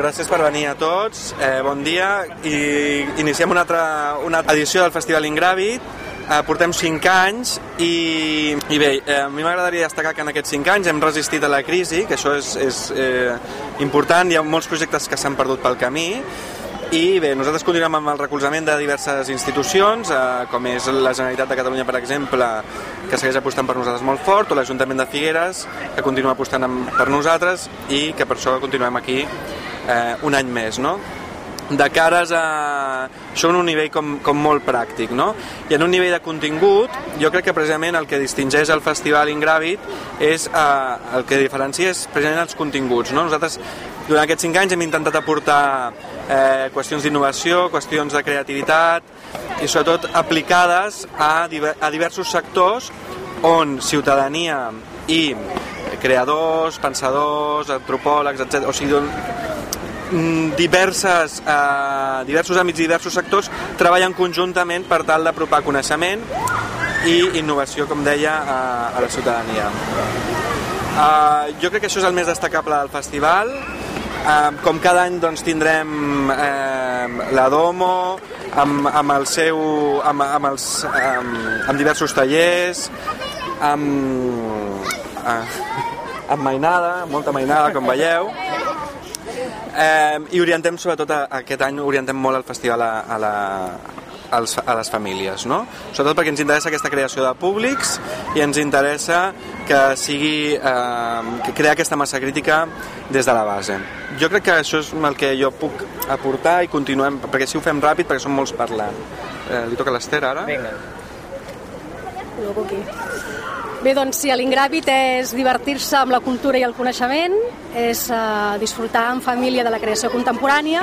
Gràcies per venir a tots, eh, bon dia. I iniciem una altra una edició del Festival Ingràvit eh, portem 5 anys i, i bé, eh, a mi m'agradaria destacar que en aquests 5 anys hem resistit a la crisi, que això és, és eh, important, hi ha molts projectes que s'han perdut pel camí. I bé, nosaltres continuem amb el recolzament de diverses institucions, eh, com és la Generalitat de Catalunya, per exemple, que segueix apostant per nosaltres molt fort, o l'Ajuntament de Figueres, que continua apostant amb, per nosaltres i que per això continuem aquí eh, un any més, no? de cares a això en un nivell com, com molt pràctic no? i en un nivell de contingut jo crec que precisament el que distingeix el Festival Ingràvit és eh, el que diferencia és precisament els continguts no? nosaltres durant aquests cinc anys hem intentat aportar eh, qüestions d'innovació, qüestions de creativitat i sobretot aplicades a, diver, a diversos sectors on ciutadania i creadors, pensadors, antropòlegs, etc. O sigui, diverses, eh, diversos àmbits i diversos sectors treballen conjuntament per tal d'apropar coneixement i innovació, com deia, a, a la ciutadania. Eh, jo crec que això és el més destacable del festival. Eh, com cada any doncs, tindrem eh, la Domo amb, amb el seu amb, amb, els, amb, amb diversos tallers amb, eh, amb mainada, molta mainada com veieu Eh, I orientem sobretot a, aquest any orientem molt el festival a, a, la, als, a les famílies, no? Sobretot perquè ens interessa aquesta creació de públics i ens interessa que sigui eh, que crear aquesta massa crítica des de la base. Jo crec que això és el que jo puc aportar i continuem, perquè si ho fem ràpid perquè som molts parlant. Eh, li toca l'Ester ara? Vinga. Aquí. Bé, doncs si l'Ingràvit és divertir-se amb la cultura i el coneixement, és uh, disfrutar en família de la creació contemporània,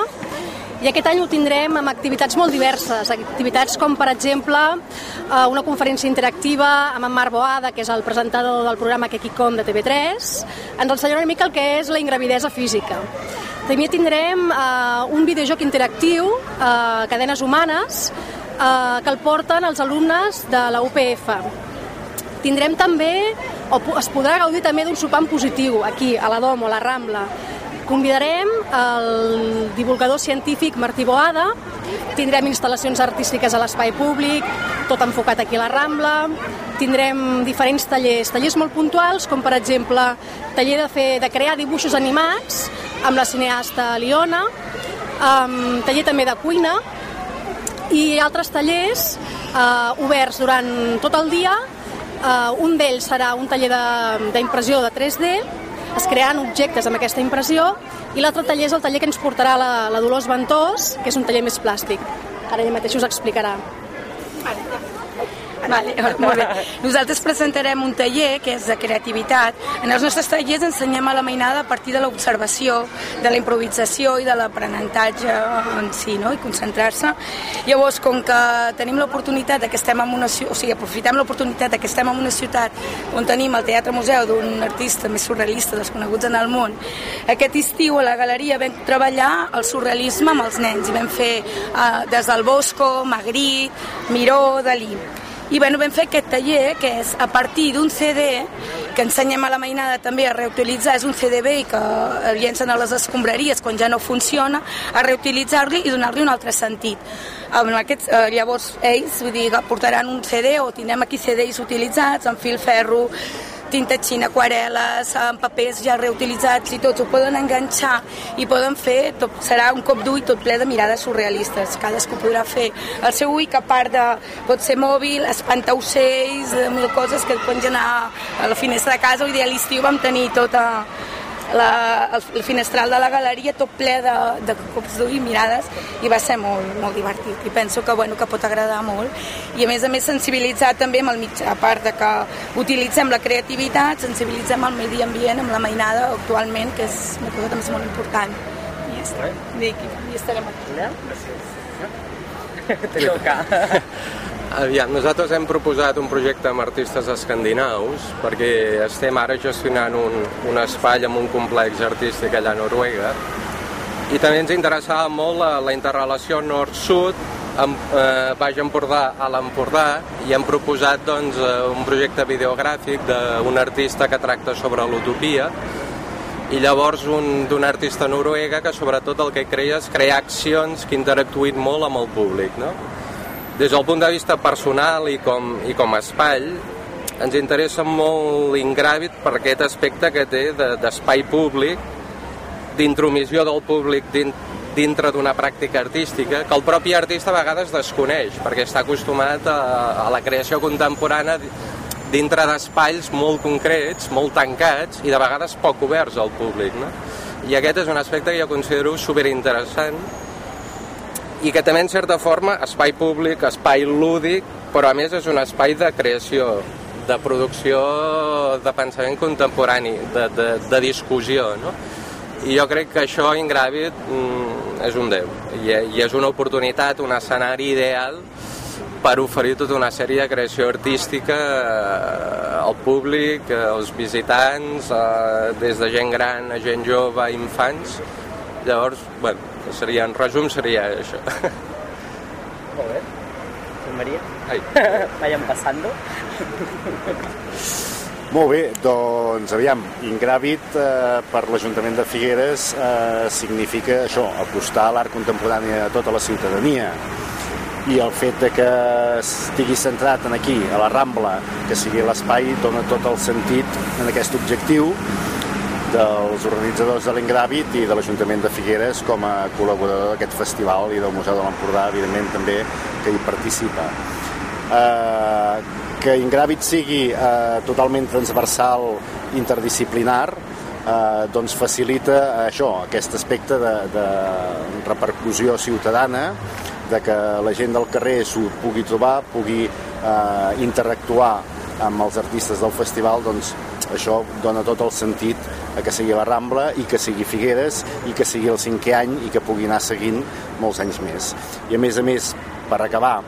i aquest any ho tindrem amb activitats molt diverses, activitats com per exemple uh, una conferència interactiva amb en Marc Boada, que és el presentador del programa Kekicom de TV3, ens ensenyarà una mica el que és la ingravidesa física. També tindrem uh, un videojoc interactiu, uh, Cadenes Humanes, uh, que el porten els alumnes de la UPF Tindrem també, o es podrà gaudir també d'un sopar positiu, aquí, a la Domo, a la Rambla. Convidarem el divulgador científic Martí Boada, tindrem instal·lacions artístiques a l'espai públic, tot enfocat aquí a la Rambla, tindrem diferents tallers, tallers molt puntuals, com per exemple taller de, fer, de crear dibuixos animats amb la cineasta Liona, um, taller també de cuina, i altres tallers uh, oberts durant tot el dia Uh, un d'ells serà un taller d'impressió de, de 3D, es crearan objectes amb aquesta impressió, i l'altre taller és el taller que ens portarà la, la Dolors Ventós, que és un taller més plàstic. Ara ella mateix us explicarà. Vale, molt bé. Nosaltres presentarem un taller que és de creativitat. En els nostres tallers ensenyem a la mainada a partir de l'observació, de la improvisació i de l'aprenentatge en si, no? i concentrar-se. Llavors, com que tenim l'oportunitat que estem en una o sigui, aprofitem l'oportunitat que estem en una ciutat on tenim el Teatre Museu d'un artista més surrealista dels coneguts en el món, aquest estiu a la galeria vam treballar el surrealisme amb els nens i vam fer eh, des del Bosco, Magritte, Miró, Dalí. I bueno, vam fer aquest taller, que és a partir d'un CD, que ensenyem a la mainada també a reutilitzar, és un CD i que el llencen a les escombraries quan ja no funciona, a reutilitzar-li i donar-li un altre sentit. Amb aquests, eh, llavors ells vull dir, portaran un CD o tindrem aquí CDs utilitzats amb fil ferro, tinta xina, aquarel·les, amb papers ja reutilitzats i tots ho poden enganxar i poden fer, tot, serà un cop d'ull tot ple de mirades surrealistes, cadascú podrà fer el seu ull que a part de, pot ser mòbil, espantar ocells, mil coses que et poden anar a la finestra de casa, i a l'estiu vam tenir tota la, el, el finestral de la galeria tot ple de, de cops d'ull i mirades i va ser molt, molt divertit. I penso que, bueno, que pot agradar molt. I a més a més sensibilitzar també amb el mitjà, a part de que utilitzem la creativitat sensibilitzem el medi ambient amb la mainada actualment que és una cosa també molt important. I ja està, i, i estarem aquí. Gràcies. Te toca. Aviam, nosaltres hem proposat un projecte amb artistes escandinaus perquè estem ara gestionant un, un espai amb un complex artístic allà a Noruega i també ens interessava molt la, la interrelació nord-sud amb eh, Baix Empordà a l'Empordà i hem proposat doncs, eh, un projecte videogràfic d'un artista que tracta sobre l'utopia i llavors un d'un artista noruega que sobretot el que creia és crear accions que interactuïn molt amb el públic. No? Des del punt de vista personal i com, i com a espai, ens interessa molt l'Ingràvit per aquest aspecte que té d'espai de, públic, d'intromissió del públic dintre d'una pràctica artística que el propi artista a vegades desconeix perquè està acostumat a, a la creació contemporània dintre d'espais molt concrets, molt tancats i de vegades poc oberts al públic. No? I aquest és un aspecte que jo considero superinteressant i que també en certa forma espai públic, espai lúdic, però a més és un espai de creació, de producció de pensament contemporani, de, de, de discussió. No? I jo crec que això Ingràvid mm, és un déu i, i és una oportunitat, un escenari ideal per oferir tota una sèrie de creació artística eh, al públic, eh, als visitants, eh, des de gent gran a gent jove, infants. Llavors, bueno, seria, en resum seria això. Molt bé. Maria? Ai. Vayan passando. Molt bé, doncs aviam, Ingràvit eh, per l'Ajuntament de Figueres eh, significa això, apostar a l'art contemporani a tota la ciutadania i el fet de que estigui centrat en aquí, a la Rambla, que sigui l'espai, dona tot el sentit en aquest objectiu dels organitzadors de l'Ingràvit i de l'Ajuntament de Figueres com a col·laborador d'aquest festival i del Museu de l'Empordà, evidentment, també, que hi participa. Eh, que Ingràvit sigui eh, totalment transversal, interdisciplinar, eh, doncs facilita això, aquest aspecte de, de repercussió ciutadana de que la gent del carrer s'ho pugui trobar, pugui eh, interactuar amb els artistes del festival, doncs això dona tot el sentit a que sigui la Rambla i que sigui Figueres i que sigui el cinquè any i que pugui anar seguint molts anys més. I a més a més, per acabar,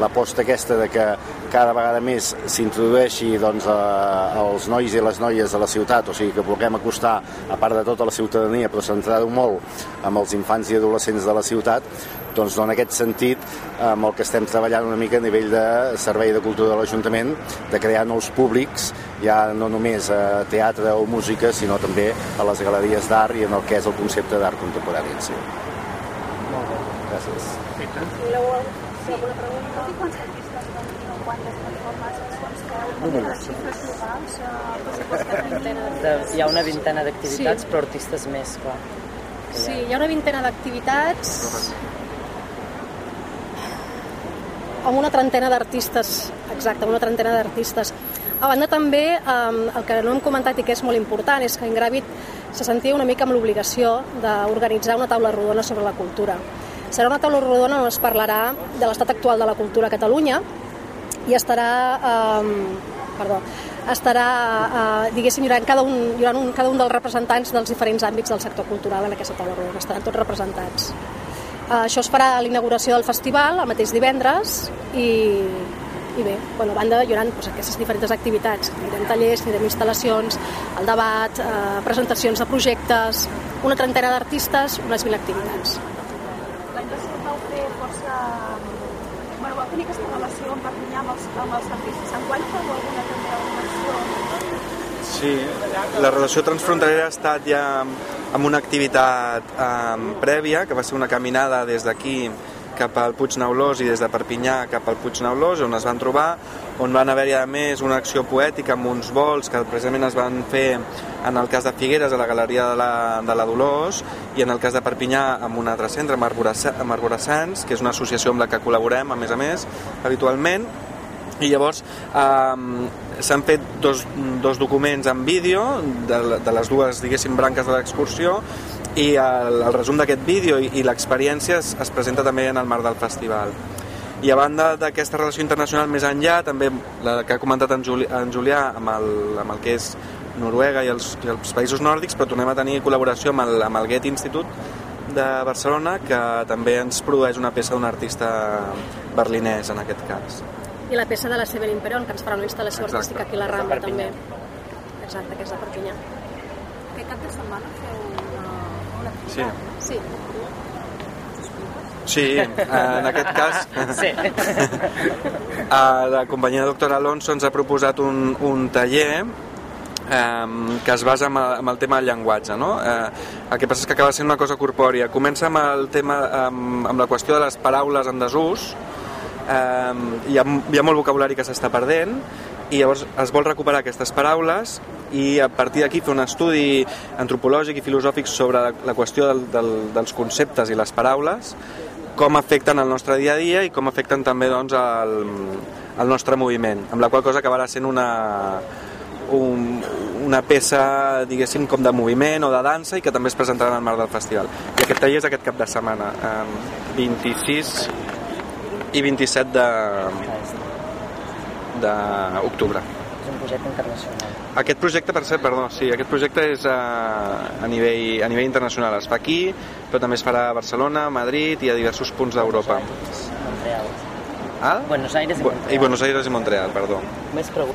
l'aposta aquesta de que cada vegada més s'introdueixi doncs, a, nois i les noies de la ciutat, o sigui que vulguem acostar, a part de tota la ciutadania, però centrar-ho molt amb els infants i adolescents de la ciutat, doncs dona aquest sentit amb el que estem treballant una mica a nivell de servei de cultura de l'Ajuntament, de crear nous públics, ja no només a teatre o música, sinó també a les galeries d'art i en el que és el concepte d'art contemporani en si. Molt bé. Gràcies. Voleu fer alguna pregunta? I quants artistes van dir quantes plataformes fons que les xifres globals, eh, pressupost que vintena De, hi ha una vintena d'activitats, Sí. però artistes més, clar. Sí, hi ha una vintena d'activitats amb una trentena d'artistes, exacte, una trentena d'artistes. A banda també, eh, el que no hem comentat i que és molt important és que Ingràvit se sentia una mica amb l'obligació d'organitzar una taula rodona sobre la cultura. Serà una taula rodona on es parlarà de l'estat actual de la cultura a Catalunya i estarà, eh, perdó, estarà, eh, diguéssim, hi haurà, cada un, hi haurà un, cada un dels representants dels diferents àmbits del sector cultural en aquesta taula rodona, estaran tots representats. Eh, això es farà a la inauguració del festival, el mateix divendres, i, i bé, bueno, a banda hi haurà doncs, aquestes diferents activitats, tindrem tallers, tindrem instal·lacions, el debat, eh, presentacions de projectes, una trentena d'artistes, unes 20 activitats. L'any passat vau fer força... Bueno, vau tenir aquesta relació amb Perpinyà amb els, amb els artistes. En quant feu alguna també acció? Sí, la relació transfronterera ha estat ja amb una activitat um, prèvia, que va ser una caminada des d'aquí cap al Puig Neulós i des de Perpinyà cap al Puig Neulós, on es van trobar, on van haver-hi a més una acció poètica amb uns vols que precisament es van fer en el cas de Figueres a la Galeria de la, de la Dolors i en el cas de Perpinyà amb un altre centre, amb Arborassa- amb Arborassans, que és una associació amb la que col·laborem, a més a més, habitualment, i llavors um, s'han fet dos, dos documents en vídeo de, de les dues, diguéssim, branques de l'excursió i el, el resum d'aquest vídeo i, i l'experiència es, es presenta també en el marc del festival. I a banda d'aquesta relació internacional més enllà, també la que ha comentat en, Juli, en Julià amb el, amb el que és Noruega i els, i els països nòrdics, però tornem a tenir col·laboració amb el, amb el Goethe Institut de Barcelona, que també ens produeix una peça d'un artista berlinès, en aquest cas. I la peça de la Severin Perón, que ens farà una instal·lació Exacte. artística aquí a la Rambla, també. Exacte, que és de Perpinyà. Aquest cap de setmana feu una, una Sí. activitat, no? Sí, Sí, en aquest cas Sí. a la companyia Doctor Alonso ens ha proposat un, un taller eh, que es basa en el, en el tema del llenguatge. No? Eh, el que passa és que acaba sent una cosa corpòria. Comença amb el tema, amb, amb la qüestió de les paraules en desús, eh, hi, ha, hi ha molt vocabulari que s'està perdent, i llavors es vol recuperar aquestes paraules i a partir d'aquí fer un estudi antropològic i filosòfic sobre la, la qüestió del, del, dels conceptes i les paraules, com afecten el nostre dia a dia i com afecten també doncs, el, el nostre moviment, amb la qual cosa acabarà sent una, un, una peça, diguéssim, com de moviment o de dansa i que també es presentarà en el marc del festival. I aquest taller és aquest cap de setmana, eh, 26 i 27 de d'octubre. És un projecte internacional. Aquest projecte, per cert, perdó, sí, aquest projecte és a, a, nivell, a nivell internacional. Es fa aquí, però també es farà a Barcelona, a Madrid i a diversos punts d'Europa. Montreal. Ah? Buenos Aires i Montreal. I Buenos Aires i Montreal, perdó. Més preguntes?